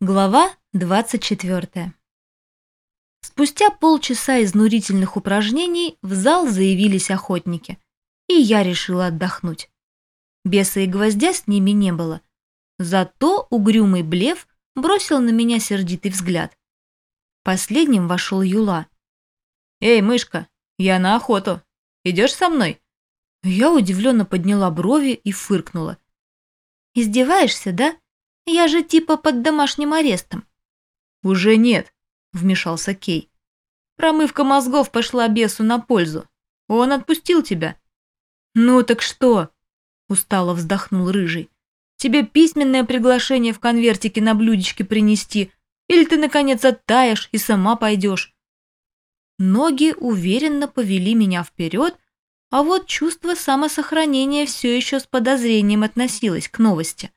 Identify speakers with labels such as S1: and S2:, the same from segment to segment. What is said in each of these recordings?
S1: Глава 24. Спустя полчаса изнурительных упражнений в зал заявились охотники, и я решила отдохнуть. Беса и гвоздя с ними не было. Зато угрюмый блев бросил на меня сердитый взгляд. Последним вошел Юла.
S2: «Эй, мышка, я на охоту. Идешь со мной?»
S1: Я удивленно подняла брови и фыркнула. «Издеваешься, да?» Я же типа под домашним арестом.
S2: Уже нет, вмешался Кей. Промывка мозгов пошла бесу на пользу. Он отпустил тебя.
S1: Ну так что? Устало вздохнул Рыжий.
S2: Тебе письменное приглашение в конвертике на блюдечке принести, или ты, наконец, оттаешь и сама пойдешь?
S1: Ноги уверенно повели меня вперед, а вот чувство самосохранения все еще с подозрением относилось к новости.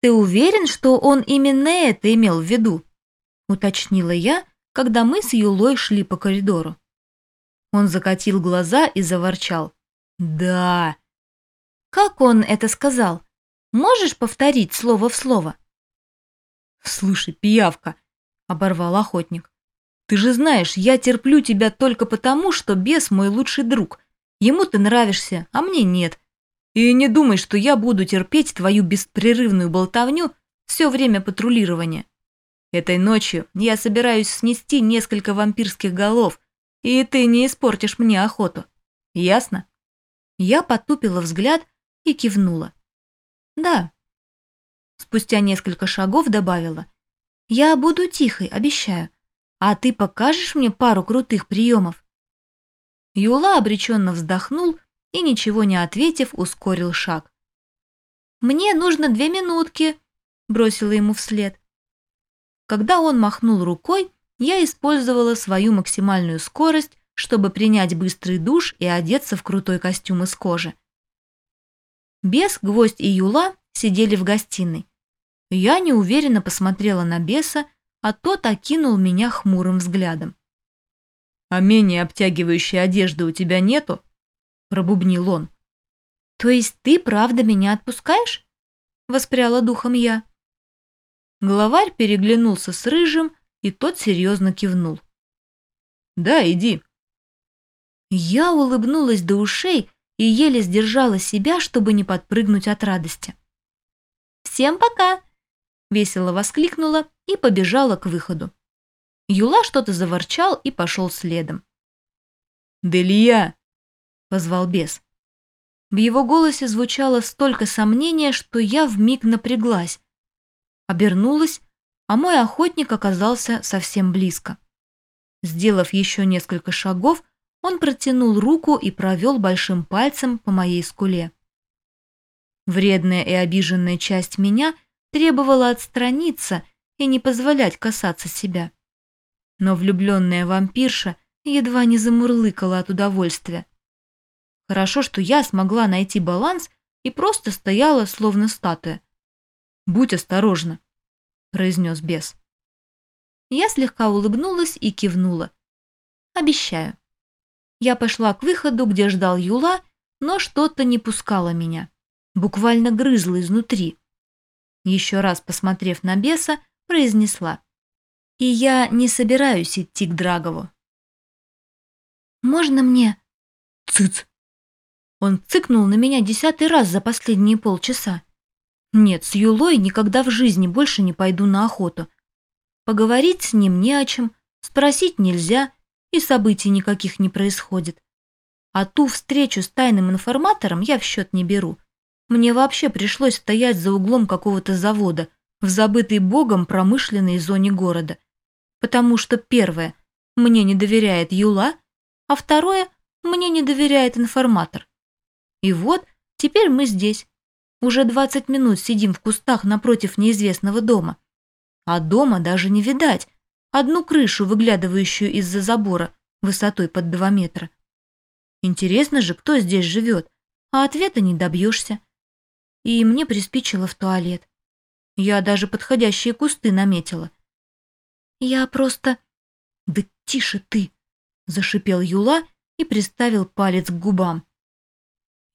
S1: «Ты уверен, что он именно это имел в виду?» – уточнила я, когда мы с Юлой шли по коридору. Он закатил глаза и заворчал. «Да». «Как он это сказал? Можешь повторить слово в слово?»
S2: «Слушай, пиявка», – оборвал охотник. «Ты же знаешь, я терплю тебя только потому, что бес мой лучший друг. Ему ты нравишься, а мне нет. И не думай, что я буду терпеть твою беспрерывную болтовню все время патрулирования. Этой ночью я собираюсь снести несколько вампирских голов, и ты не испортишь мне охоту. Ясно?
S1: Я потупила взгляд и кивнула. Да. Спустя несколько шагов добавила. Я буду тихой, обещаю. А ты покажешь мне пару крутых приемов? Юла обреченно вздохнул и, ничего не ответив, ускорил шаг. «Мне нужно две минутки», – бросила ему вслед. Когда он махнул рукой, я использовала свою максимальную скорость, чтобы принять быстрый душ и одеться в крутой костюм из кожи. Бес, Гвоздь и Юла сидели в гостиной. Я неуверенно посмотрела на беса, а тот окинул меня хмурым взглядом.
S2: «А менее обтягивающей одежды у тебя нету?» – пробубнил он.
S1: «То есть ты правда меня отпускаешь?» – воспряла духом я.
S2: Главарь переглянулся с Рыжим, и тот серьезно кивнул. «Да, иди».
S1: Я улыбнулась до ушей и еле сдержала себя, чтобы не подпрыгнуть от радости. «Всем пока!» – весело воскликнула и побежала к выходу. Юла что-то заворчал и пошел следом.
S2: «Делия!»
S1: — позвал бес. В его голосе звучало столько сомнения, что я вмиг напряглась. Обернулась, а мой охотник оказался совсем близко. Сделав еще несколько шагов, он протянул руку и провел большим пальцем по моей скуле. Вредная и обиженная часть меня требовала отстраниться и не позволять касаться себя. Но влюбленная вампирша едва не замурлыкала от удовольствия. Хорошо, что я смогла найти баланс и просто стояла, словно статуя.
S2: «Будь осторожна», – произнес бес.
S1: Я слегка улыбнулась и кивнула. «Обещаю». Я пошла к выходу, где ждал Юла, но что-то не пускало меня. Буквально грызло изнутри. Еще раз посмотрев на беса, произнесла. «И я не собираюсь идти к Драгову». «Можно мне?»
S2: «Цыц!»
S1: Он цыкнул на меня десятый раз за последние полчаса. Нет, с Юлой никогда в жизни больше не пойду на охоту. Поговорить с ним не о чем, спросить нельзя, и событий никаких не происходит. А ту встречу с тайным информатором я в счет не беру. Мне вообще пришлось стоять за углом какого-то завода в забытой богом промышленной зоне города. Потому что первое, мне не доверяет Юла, а второе, мне не доверяет информатор. И вот, теперь мы здесь. Уже 20 минут сидим в кустах напротив неизвестного дома. А дома даже не видать. Одну крышу, выглядывающую из-за забора, высотой под 2 метра. Интересно же, кто здесь живет, а ответа не добьешься. И мне приспичило в туалет. Я даже подходящие кусты наметила. Я просто... Да тише ты! Зашипел Юла и приставил палец к губам.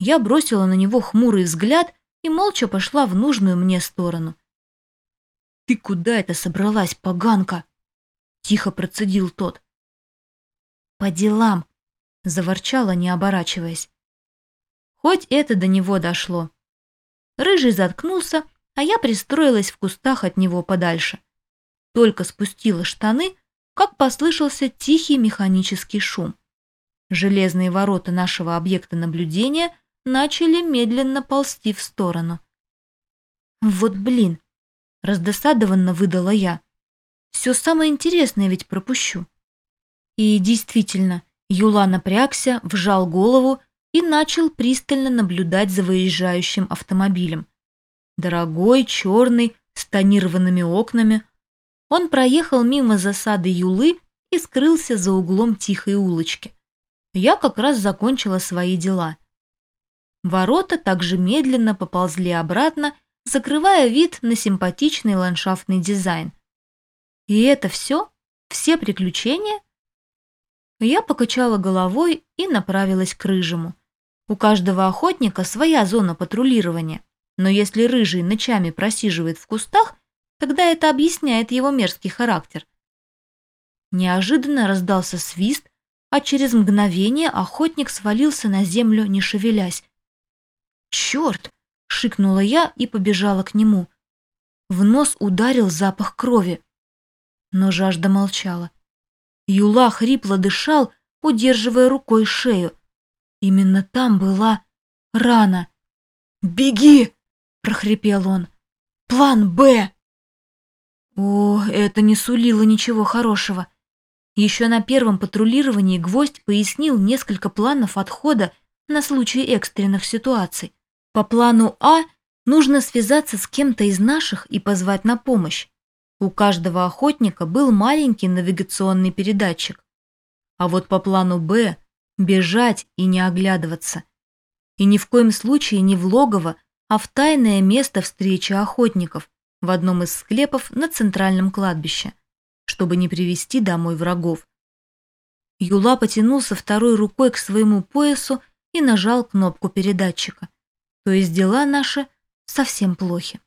S1: Я бросила на него хмурый взгляд и молча пошла в нужную мне сторону. «Ты куда это собралась, поганка?» Тихо процедил тот. «По делам», — заворчала, не оборачиваясь. Хоть это до него дошло. Рыжий заткнулся, а я пристроилась в кустах от него подальше. Только спустила штаны, как послышался тихий механический шум. Железные ворота нашего объекта наблюдения начали медленно ползти в сторону. «Вот блин!» – раздосадованно выдала я. «Все самое интересное ведь пропущу». И действительно, Юла напрягся, вжал голову и начал пристально наблюдать за выезжающим автомобилем. Дорогой, черный, с тонированными окнами. Он проехал мимо засады Юлы и скрылся за углом тихой улочки. Я как раз закончила свои дела. Ворота также медленно поползли обратно, закрывая вид на симпатичный ландшафтный дизайн. И это все? Все приключения? Я покачала головой и направилась к рыжему. У каждого охотника своя зона патрулирования, но если рыжий ночами просиживает в кустах, тогда это объясняет его мерзкий характер. Неожиданно раздался свист, а через мгновение охотник свалился на землю, не шевелясь. «Черт!» — шикнула я и побежала к нему. В нос ударил запах крови. Но жажда молчала. Юла хрипло дышал, удерживая рукой шею. Именно там была рана. «Беги!» – прохрипел он. «План Б!» О, это не сулило ничего хорошего. Еще на первом патрулировании Гвоздь пояснил несколько планов отхода на случай экстренных ситуаций. По плану А нужно связаться с кем-то из наших и позвать на помощь. У каждого охотника был маленький навигационный передатчик. А вот по плану Б бежать и не оглядываться. И ни в коем случае не в логово, а в тайное место встречи охотников в одном из склепов на центральном кладбище, чтобы не привести домой врагов. Юла потянулся второй рукой к своему поясу и нажал кнопку передатчика. То есть дела наши совсем плохи.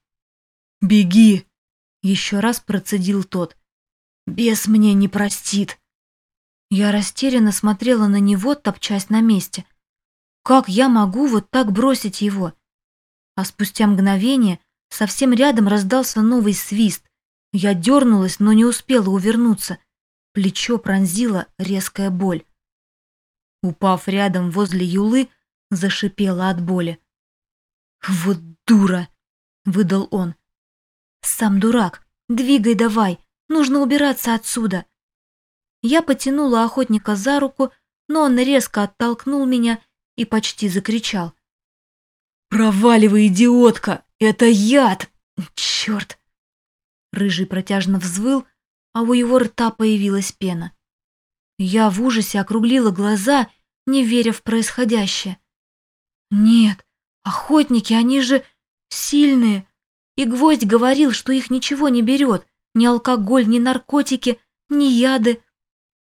S1: «Беги!» — еще раз процедил тот. «Бес мне не простит!» Я растерянно смотрела на него, топчась на месте. Как я могу вот так бросить его? А спустя мгновение совсем рядом раздался новый свист. Я дернулась, но не успела увернуться. Плечо пронзила резкая боль. Упав рядом возле Юлы, зашипела от боли. «Вот дура!» — выдал он. «Сам дурак! Двигай давай! Нужно убираться отсюда!» Я потянула охотника за руку, но он резко оттолкнул меня и почти закричал. «Проваливай, идиотка! Это яд! Черт!» Рыжий протяжно взвыл, а у его рта появилась пена. Я в ужасе округлила глаза, не веря в происходящее. «Нет, охотники, они же сильные!» И Гвоздь говорил, что их ничего не берет, ни алкоголь, ни наркотики, ни яды.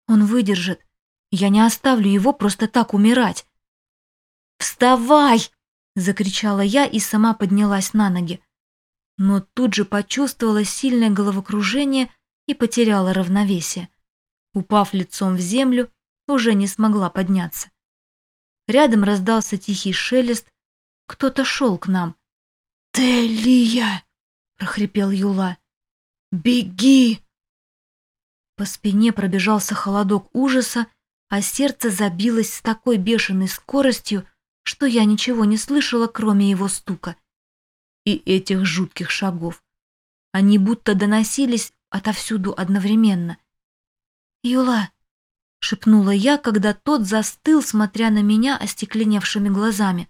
S1: Он выдержит. Я не оставлю его просто так умирать. «Вставай!» — закричала я и сама поднялась на ноги. Но тут же почувствовала сильное головокружение и потеряла равновесие. Упав лицом в землю, уже не смогла подняться. Рядом раздался тихий шелест. Кто-то шел к нам. «Телия!» — прохрипел Юла. «Беги!» По спине пробежался холодок ужаса, а сердце забилось с такой бешеной скоростью, что я ничего не слышала, кроме его стука. И этих жутких шагов. Они будто доносились отовсюду одновременно. «Юла!» — шепнула я, когда тот застыл, смотря на меня остекленевшими глазами.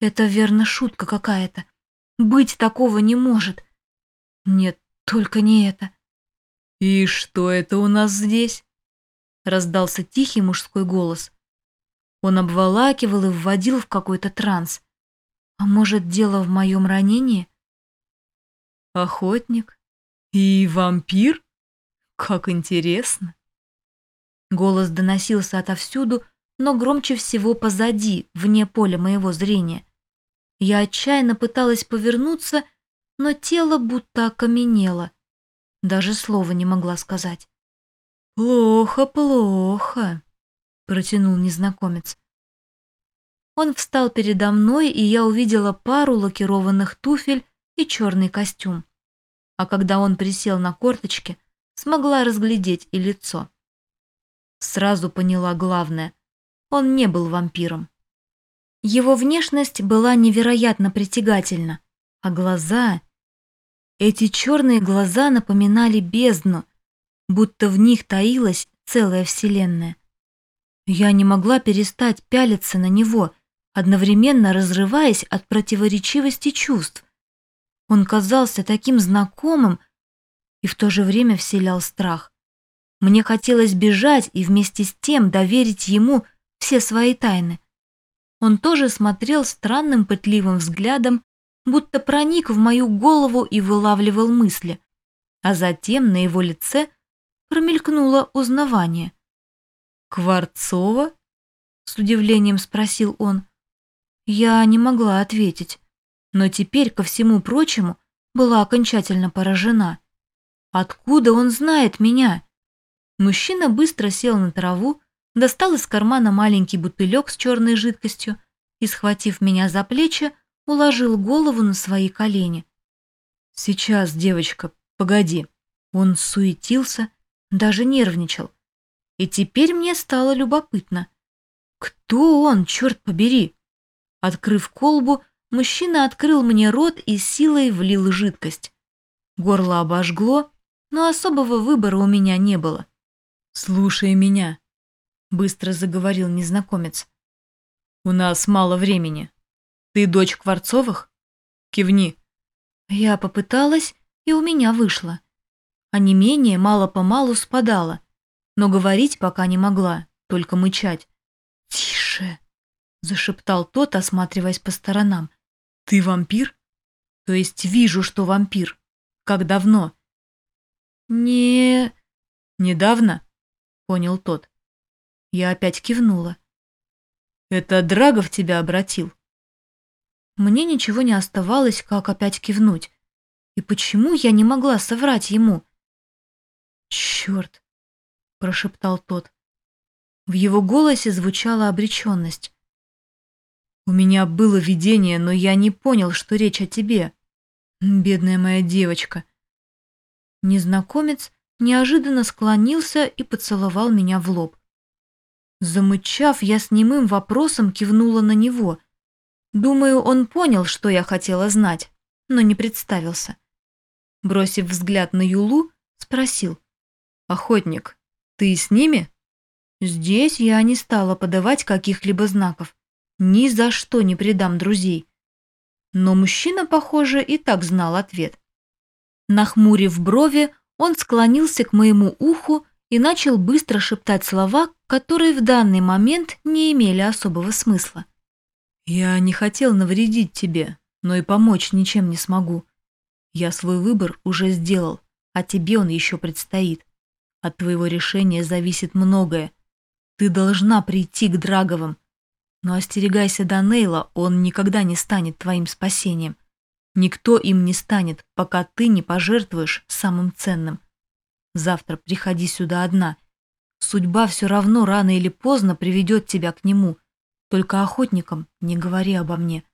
S1: «Это верно шутка какая-то. Быть такого не может. Нет, только не это».
S2: «И что это у нас здесь?» Раздался тихий мужской голос. Он обволакивал и вводил в какой-то транс. А может, дело в моем ранении? Охотник? И вампир? Как интересно. Голос доносился отовсюду, но громче всего позади, вне поля моего зрения. Я отчаянно пыталась повернуться,
S1: но тело будто окаменело. Даже слова не могла сказать.
S2: «Плохо, плохо», — протянул незнакомец.
S1: Он встал передо мной, и я увидела пару лакированных туфель и черный костюм. А когда он присел на корточки, смогла разглядеть и лицо. Сразу поняла главное. Он не был вампиром. Его внешность была невероятно притягательна, а глаза... Эти черные глаза напоминали бездну, будто в них таилась целая вселенная. Я не могла перестать пялиться на него, одновременно разрываясь от противоречивости чувств. Он казался таким знакомым и в то же время вселял страх. Мне хотелось бежать и вместе с тем доверить ему все свои тайны. Он тоже смотрел странным пытливым взглядом, будто проник в мою голову и вылавливал мысли, а затем на его лице промелькнуло узнавание.
S2: «Кварцова?» — с удивлением спросил он.
S1: Я не могла ответить, но теперь, ко всему прочему, была окончательно поражена. Откуда он знает меня? Мужчина быстро сел на траву, достал из кармана маленький бутылек с черной жидкостью и, схватив меня за плечи, уложил голову на свои колени.
S2: «Сейчас, девочка, погоди». Он суетился, даже нервничал. И теперь мне стало любопытно. Кто он, черт побери? Открыв колбу, мужчина открыл мне рот и силой влил жидкость. Горло обожгло, но особого выбора у меня не было. «Слушай меня», — быстро заговорил незнакомец. «У нас мало времени. Ты дочь Кварцовых? Кивни».
S1: Я попыталась, и у меня вышло. А не менее мало-помалу спадало, но говорить пока не могла, только мычать.
S2: «Тише!» — зашептал тот, осматриваясь по сторонам. «Ты вампир?» «То есть вижу, что вампир. Как давно?»
S1: «Не...»
S2: «Недавно?» понял тот. Я опять кивнула. «Это Драгов тебя обратил?»
S1: Мне ничего не оставалось, как опять кивнуть. И почему я не могла соврать ему?
S2: «Черт!» — прошептал тот. В его голосе звучала обреченность. «У меня было видение, но я не понял, что речь о тебе. Бедная моя девочка».
S1: Незнакомец неожиданно склонился и поцеловал меня в лоб. Замычав, я с немым вопросом кивнула на него. Думаю, он понял, что я хотела знать, но не представился. Бросив взгляд на Юлу, спросил.
S2: «Охотник, ты с ними?»
S1: Здесь я не стала подавать каких-либо знаков. Ни за что не предам друзей. Но мужчина, похоже, и так знал ответ. Нахмурив брови, он склонился к моему уху и начал быстро шептать слова, которые в данный момент не имели особого смысла.
S2: «Я не хотел навредить тебе, но и помочь ничем не смогу. Я свой выбор уже сделал, а тебе он еще предстоит. От твоего решения зависит многое. Ты должна прийти к Драговым. Но остерегайся Данейла, он никогда не станет твоим спасением. Никто им не станет, пока ты не пожертвуешь самым ценным. Завтра приходи сюда одна. Судьба все равно рано или поздно приведет тебя к нему. Только охотникам не говори обо мне.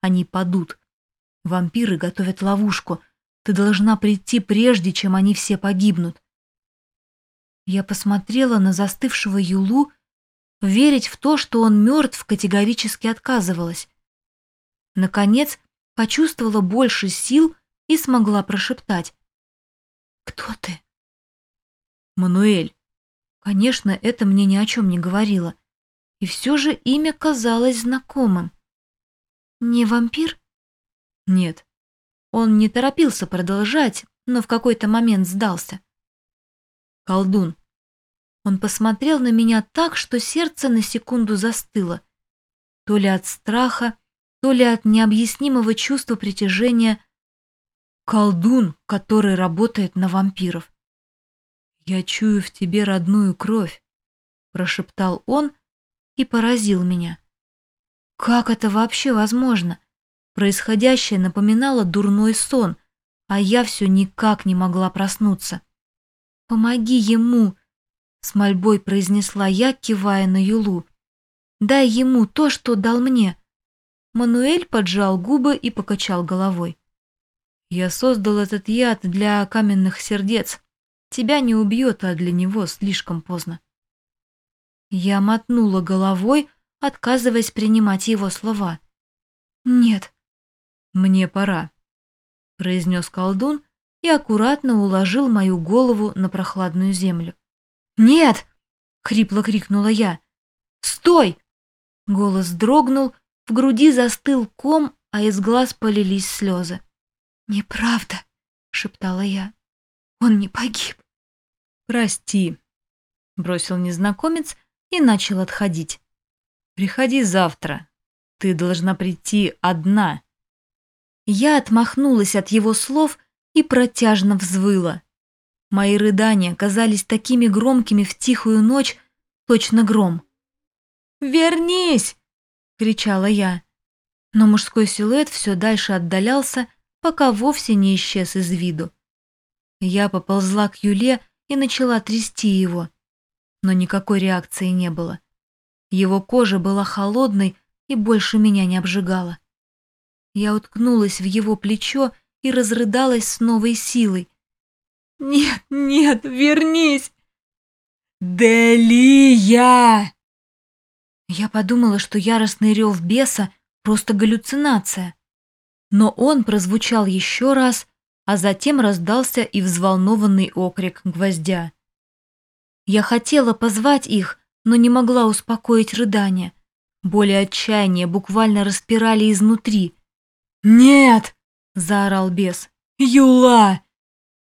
S2: Они падут. Вампиры готовят ловушку. Ты должна прийти прежде, чем они все погибнут.
S1: Я посмотрела на застывшего Юлу, верить в то, что он мертв, категорически отказывалась. Наконец, почувствовала больше сил и смогла прошептать. «Кто ты?»
S2: «Мануэль».
S1: Конечно, это мне ни о чем не говорило. И все же имя казалось знакомым. «Не вампир?»
S2: «Нет».
S1: Он не торопился продолжать, но в какой-то момент сдался.
S2: «Колдун».
S1: Он посмотрел на меня так, что сердце на секунду застыло. То ли от страха, то ли от необъяснимого чувства притяжения колдун, который работает на вампиров.
S2: «Я чую в тебе родную кровь», — прошептал он и поразил меня.
S1: «Как это вообще возможно? Происходящее напоминало дурной сон, а я все никак не могла проснуться. «Помоги ему!» — с мольбой произнесла я, кивая на Юлу. «Дай ему то, что дал мне». Мануэль поджал губы и покачал головой. «Я создал этот яд для каменных сердец. Тебя не убьет, а для него слишком поздно». Я мотнула головой, отказываясь принимать его слова. «Нет». «Мне пора», — произнес колдун и аккуратно уложил мою голову на прохладную землю. «Нет!» — хрипло крикнула я. «Стой!» Голос дрогнул, в груди застыл ком, а из глаз полились слезы. «Неправда», — шептала я. «Он не погиб».
S2: «Прости», — бросил незнакомец и начал отходить. «Приходи завтра. Ты должна прийти одна».
S1: Я отмахнулась от его слов и протяжно взвыла. Мои рыдания казались такими громкими в тихую ночь, точно гром. «Вернись!» — кричала я. Но мужской силуэт все дальше отдалялся, пока вовсе не исчез из виду. Я поползла к Юле и начала трясти его, но никакой реакции не было. Его кожа была холодной и больше меня не обжигала. Я уткнулась в его плечо и разрыдалась с новой силой. «Нет, нет, вернись!» «Делия!» Я подумала, что яростный рев беса — просто галлюцинация. Но он прозвучал еще раз, а затем раздался и взволнованный окрик гвоздя. Я хотела позвать их, но не могла успокоить рыдания. Боли отчаяния буквально распирали изнутри. «Нет!» — заорал бес. «Юла!»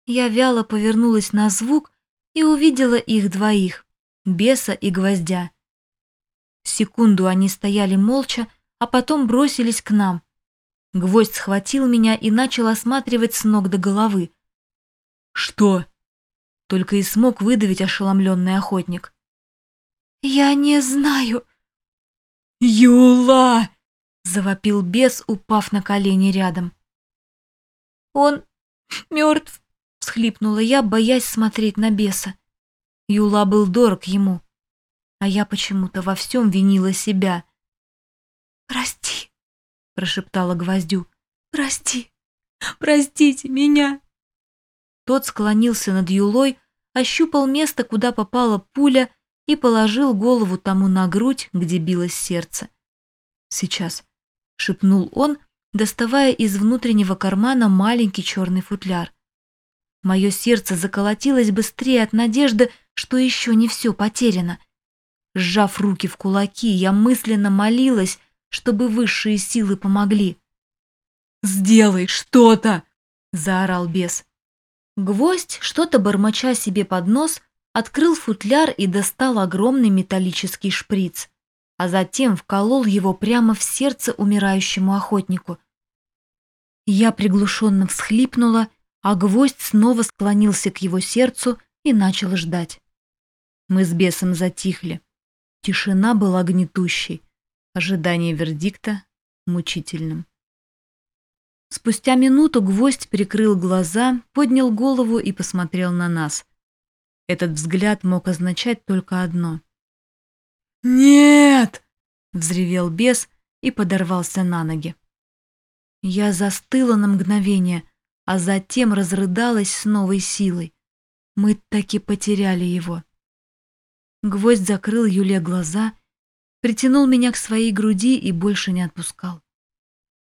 S1: Я вяло повернулась на звук и увидела их двоих, беса и гвоздя. Секунду они стояли молча, а потом бросились к нам. Гвоздь схватил меня и начал осматривать с ног до головы. «Что?» — только и смог выдавить ошеломленный охотник. «Я не знаю». «Юла!» — завопил бес, упав на колени рядом. «Он мертв», — всхлипнула я, боясь смотреть на беса. Юла был дорог ему а я почему-то во всем винила себя. «Прости», — прошептала Гвоздю, — «прости, простите меня». Тот склонился над Юлой, ощупал место, куда попала пуля, и положил голову тому на грудь, где билось сердце. «Сейчас», — шепнул он, доставая из внутреннего кармана маленький черный футляр. Мое сердце заколотилось быстрее от надежды, что еще не все потеряно — Сжав руки в кулаки, я мысленно молилась, чтобы высшие силы помогли. «Сделай что-то!» — заорал бес. Гвоздь, что-то бормоча себе под нос, открыл футляр и достал огромный металлический шприц, а затем вколол его прямо в сердце умирающему охотнику. Я приглушенно всхлипнула, а гвоздь снова склонился к его сердцу и начал ждать. Мы с бесом затихли. Тишина была гнетущей, ожидание вердикта мучительным. Спустя минуту гвоздь прикрыл глаза, поднял голову и посмотрел на нас. Этот взгляд мог означать только одно. «Нет!» — взревел бес и подорвался на ноги. Я застыла на мгновение, а затем разрыдалась с новой силой. Мы таки потеряли его. Гвоздь закрыл Юле глаза, притянул меня к своей груди и больше не отпускал.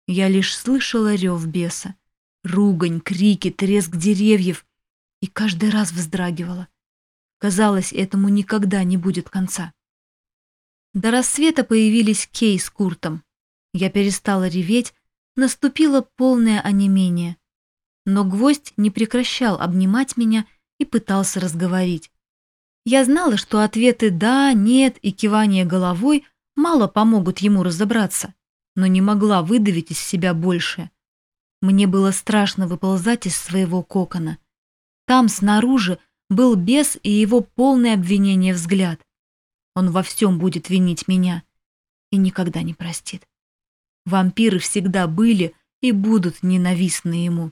S1: Я лишь слышала рев беса, ругань, крики, треск деревьев и каждый раз вздрагивала. Казалось, этому никогда не будет конца. До рассвета появились Кей с Куртом. Я перестала реветь, наступило полное онемение. Но гвоздь не прекращал обнимать меня и пытался разговорить. Я знала, что ответы «да», «нет» и кивание головой мало помогут ему разобраться, но не могла выдавить из себя больше. Мне было страшно выползать из своего кокона. Там, снаружи, был бес и его полное обвинение взгляд. Он во всем будет винить меня и никогда не простит. Вампиры всегда были и будут ненавистны ему.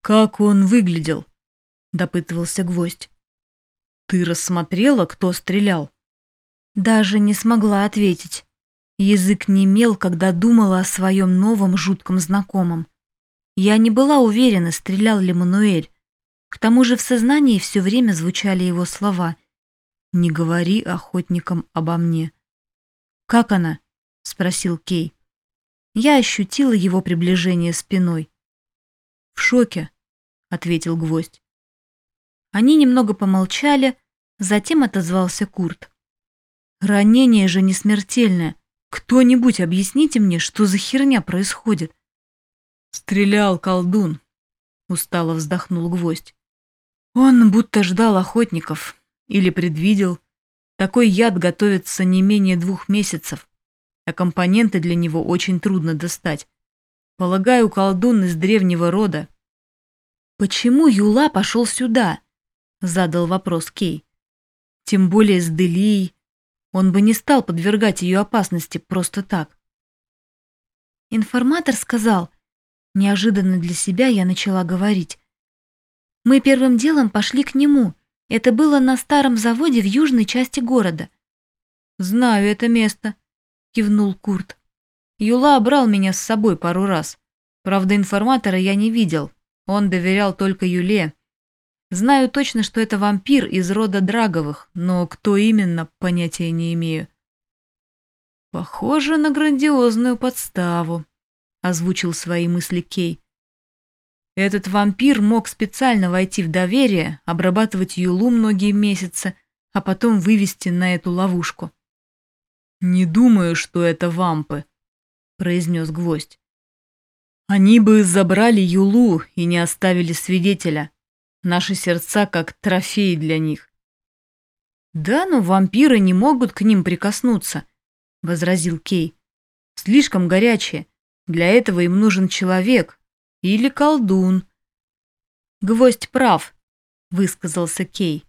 S2: «Как он выглядел?» — допытывался гвоздь. «Ты рассмотрела, кто стрелял?»
S1: Даже не смогла ответить. Язык немел, когда думала о своем новом жутком знакомом. Я не была уверена, стрелял ли Мануэль. К тому же в сознании все время звучали его слова «Не говори охотникам обо мне». «Как она?» — спросил Кей. Я ощутила его приближение спиной.
S2: «В шоке», — ответил гвоздь.
S1: Они немного помолчали, затем отозвался Курт.
S2: «Ранение же не смертельное. Кто-нибудь объясните мне, что за херня происходит?» «Стрелял колдун», — устало вздохнул гвоздь. Он будто ждал охотников или предвидел. Такой яд готовится не менее двух месяцев, а компоненты для него очень трудно достать. Полагаю, колдун из древнего рода.
S1: «Почему Юла пошел сюда?» — задал вопрос Кей.
S2: «Тем более с Делией. Он бы не стал подвергать ее опасности просто так».
S1: Информатор сказал, неожиданно для себя я начала говорить. Мы первым делом пошли к нему. Это было на старом заводе в южной части города.
S2: «Знаю это место», — кивнул Курт. «Юла брал меня с собой пару раз. Правда, информатора я не видел. Он доверял только Юле. Знаю точно, что это вампир из рода Драговых, но кто именно, понятия не имею». «Похоже на грандиозную подставу», — озвучил свои мысли Кей. Этот вампир мог специально войти в доверие, обрабатывать Юлу многие месяцы, а потом вывести на эту ловушку. «Не думаю, что это вампы», — произнес гвоздь. «Они бы забрали Юлу и не оставили свидетеля. Наши сердца как трофей для них». «Да, но вампиры не могут к ним прикоснуться», — возразил Кей. «Слишком горячие. Для этого им нужен человек, или колдун. Гвоздь прав, высказался Кей.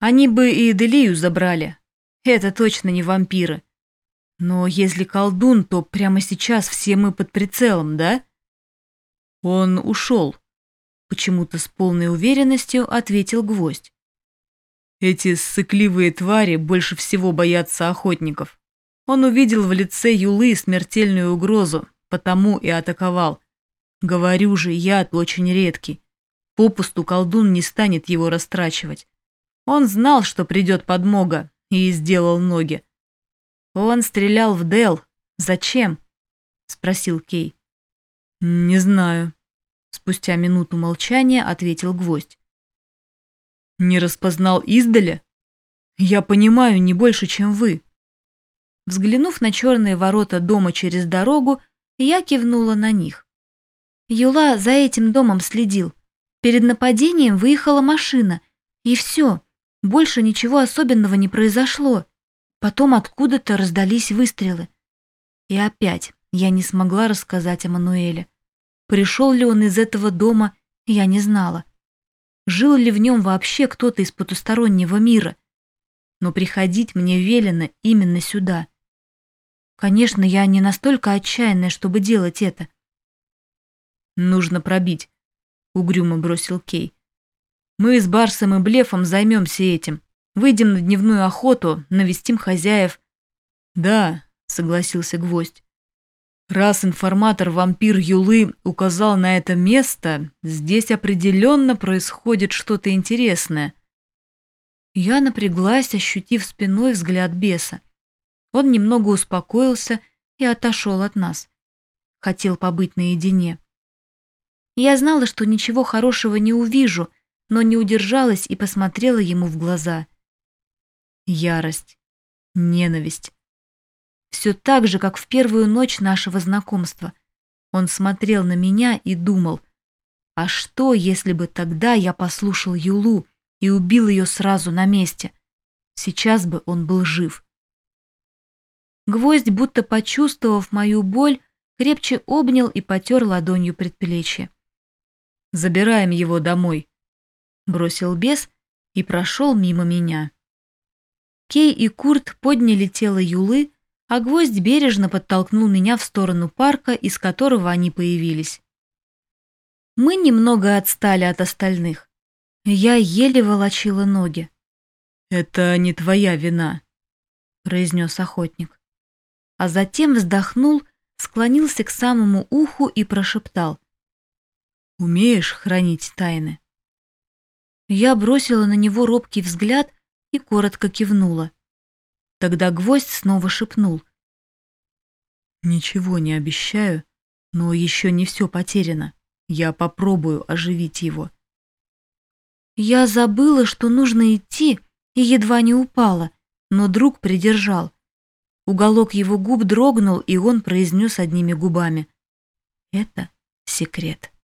S2: Они бы и Делию забрали. Это точно не вампиры. Но если колдун, то прямо сейчас все мы под прицелом, да? Он ушел. Почему-то с полной уверенностью ответил гвоздь. Эти сыкливые твари больше всего боятся охотников. Он увидел в лице Юлы смертельную угрозу, потому и атаковал. Говорю же, яд очень редкий. Попусту колдун не станет его растрачивать. Он знал, что придет подмога, и сделал ноги. Он стрелял в Дел. Зачем? Спросил Кей. Не знаю. Спустя минуту молчания ответил гвоздь. Не распознал издали? Я понимаю не больше, чем вы. Взглянув на черные ворота дома через дорогу, я кивнула на них. Юла за этим домом следил. Перед нападением выехала машина. И все. Больше ничего особенного не произошло. Потом откуда-то раздались выстрелы. И опять я не смогла рассказать о Мануэле. Пришел ли он из этого дома, я не знала. Жил ли в нем вообще кто-то из потустороннего мира. Но приходить мне велено именно сюда. Конечно, я не настолько отчаянная, чтобы делать это. «Нужно пробить», — угрюмо бросил Кей. «Мы с Барсом и Блефом займемся этим. Выйдем на дневную охоту, навестим хозяев». «Да», — согласился Гвоздь. «Раз информатор-вампир Юлы указал на это место, здесь определенно происходит что-то интересное». Я напряглась, ощутив спиной взгляд беса. Он немного успокоился и отошел от нас. Хотел побыть наедине. Я знала, что ничего хорошего не увижу, но не удержалась и посмотрела ему в глаза. Ярость, ненависть. Все так же, как в первую ночь нашего знакомства. Он смотрел на меня и думал, а что, если бы тогда я послушал Юлу и убил ее сразу на месте? Сейчас бы он был жив. Гвоздь, будто почувствовав мою боль, крепче обнял и потер ладонью предплечье. Забираем его домой», — бросил бес и прошел мимо меня. Кей и Курт подняли тело Юлы,
S1: а гвоздь бережно подтолкнул меня в сторону парка, из которого они появились. Мы немного отстали от остальных. Я еле волочила ноги.
S2: «Это не твоя вина», — произнес охотник.
S1: А затем вздохнул, склонился к самому уху и прошептал.
S2: «Умеешь хранить тайны?»
S1: Я бросила на него робкий взгляд и коротко кивнула. Тогда гвоздь снова шепнул.
S2: «Ничего не обещаю, но еще не все потеряно. Я попробую оживить его».
S1: Я забыла, что нужно идти, и едва не упала, но друг придержал. Уголок его губ дрогнул, и он произнес одними губами. «Это секрет».